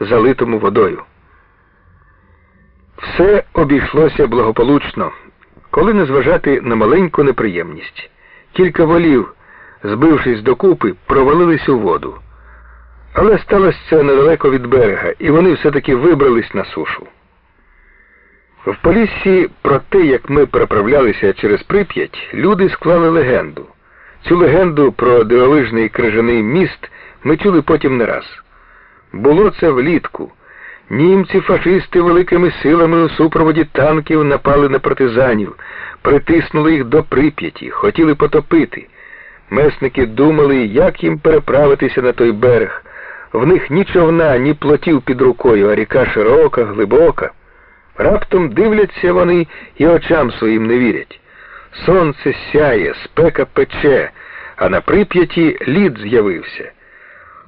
залитому водою. Все обійшлося благополучно, коли не зважати на маленьку неприємність. Кілька волів, збившись докупи, провалились у воду. Але сталося це недалеко від берега, і вони все-таки вибрались на сушу. В Поліссі про те, як ми переправлялися через Прип'ять, люди склали легенду. Цю легенду про дивовижний крижаний міст ми чули потім не раз. Було це влітку. Німці, фашисти великими силами у супроводі танків напали на партизанів, притиснули їх до Прип'яті, хотіли потопити. Месники думали, як їм переправитися на той берег. В них ні човна, ні плотів під рукою, а ріка широка, глибока. Раптом дивляться вони і очам своїм не вірять. Сонце сяє, спека пече, а на прип'яті лід з'явився.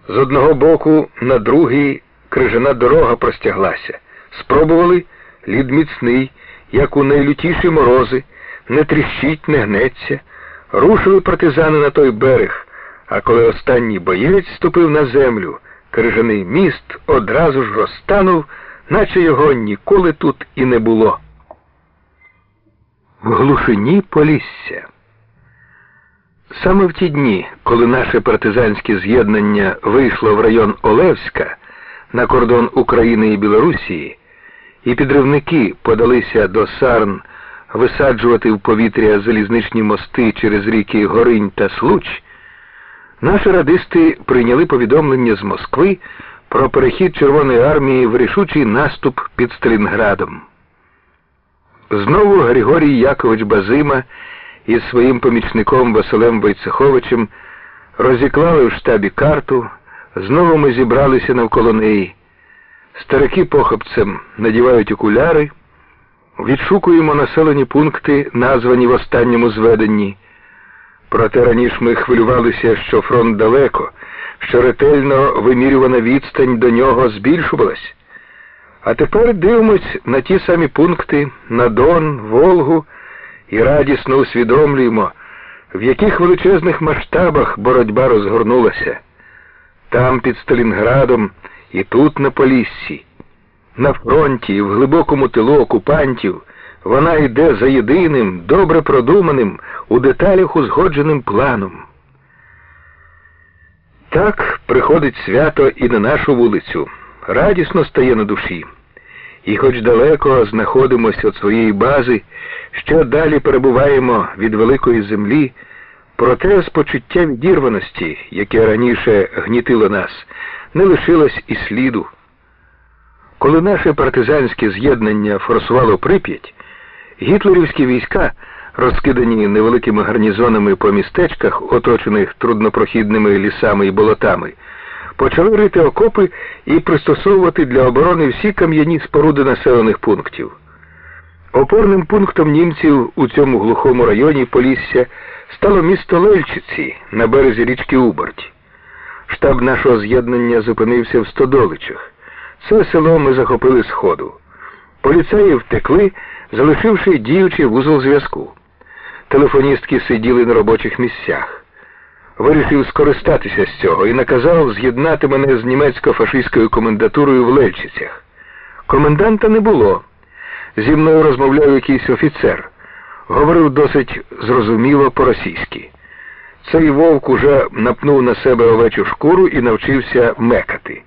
З одного боку на другий крижана дорога простяглася. Спробували лід міцний, як у найлютіші морози, не тріщить, не гнеться. Рушили партизани на той берег, а коли останній боєць ступив на землю, крижаний міст одразу ж розтанув, наче його ніколи тут і не було. В глушині Полісся. Саме в ті дні, коли наше партизанське з'єднання вийшло в район Олевська на кордон України і Білорусії, і підривники подалися до Сарн висаджувати в повітря залізничні мости через ріки Горинь та Случ, наші радисти прийняли повідомлення з Москви про перехід Червоної армії в рішучий наступ під Сталінградом. Знову Григорій Якович Базима із своїм помічником Василем Войцеховичем розіклали в штабі карту, знову ми зібралися навколо неї. Старики похопцем надівають окуляри, відшукуємо населені пункти, названі в останньому зведенні. Проте раніше ми хвилювалися, що фронт далеко, що ретельно вимірювана відстань до нього збільшувалась. А тепер дивимось на ті самі пункти, на Дон, Волгу і радісно усвідомлюємо, в яких величезних масштабах боротьба розгорнулася. Там під Сталінградом і тут на Поліссі. На фронті в глибокому тилу окупантів вона йде за єдиним, добре продуманим, у деталях узгодженим планом. Так приходить свято і на нашу вулицю. Радісно стає на душі. І хоч далеко знаходимося від своєї бази, що далі перебуваємо від великої землі, проте з почуття відірваності, яке раніше гнітило нас, не лишилось і сліду. Коли наше партизанське з'єднання форсувало Прип'ять, гітлерівські війська, розкидані невеликими гарнізонами по містечках, оточених труднопрохідними лісами і болотами, почали рити окопи і пристосовувати для оборони всі кам'яні споруди населених пунктів. Опорним пунктом німців у цьому глухому районі Полісся стало місто Лельчиці на березі річки Уборть. Штаб нашого з'єднання зупинився в Стодоличах. Це село ми захопили з ходу. Поліцеї втекли, залишивши діючий вузол зв'язку. Телефоністки сиділи на робочих місцях. Вирішив скористатися з цього і наказав з'єднати мене з німецько-фашистською комендатурою в Лельчицях. Коменданта не було. Зі мною розмовляв якийсь офіцер. Говорив досить зрозуміло по-російськи. Цей вовк уже напнув на себе овечу шкуру і навчився мекати.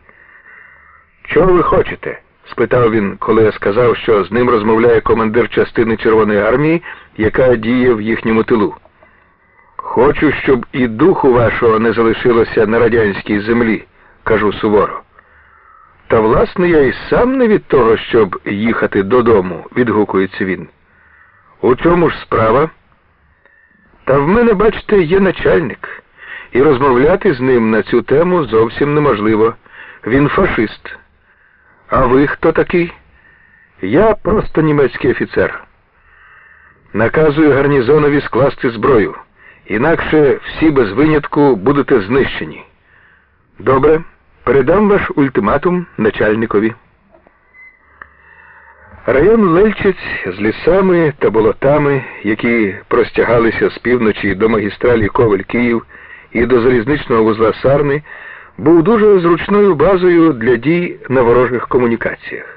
Чого ви хочете? спитав він, коли я сказав, що з ним розмовляє командир частини Червоної армії, яка діє в їхньому тилу. Хочу, щоб і духу вашого не залишилося на радянській землі, кажу суворо. Та власне я і сам не від того, щоб їхати додому, відгукується він. У чому ж справа? Та в мене, бачите, є начальник, і розмовляти з ним на цю тему зовсім неможливо. Він фашист. А ви хто такий? Я просто німецький офіцер. Наказую гарнізонові скласти зброю. Інакше всі без винятку будете знищені. Добре, передам ваш ультиматум начальникові. Район Лельчиць з лісами та болотами, які простягалися з півночі до магістралі Ковель Київ і до залізничного вузла Сарни, був дуже зручною базою для дій на ворожих комунікаціях.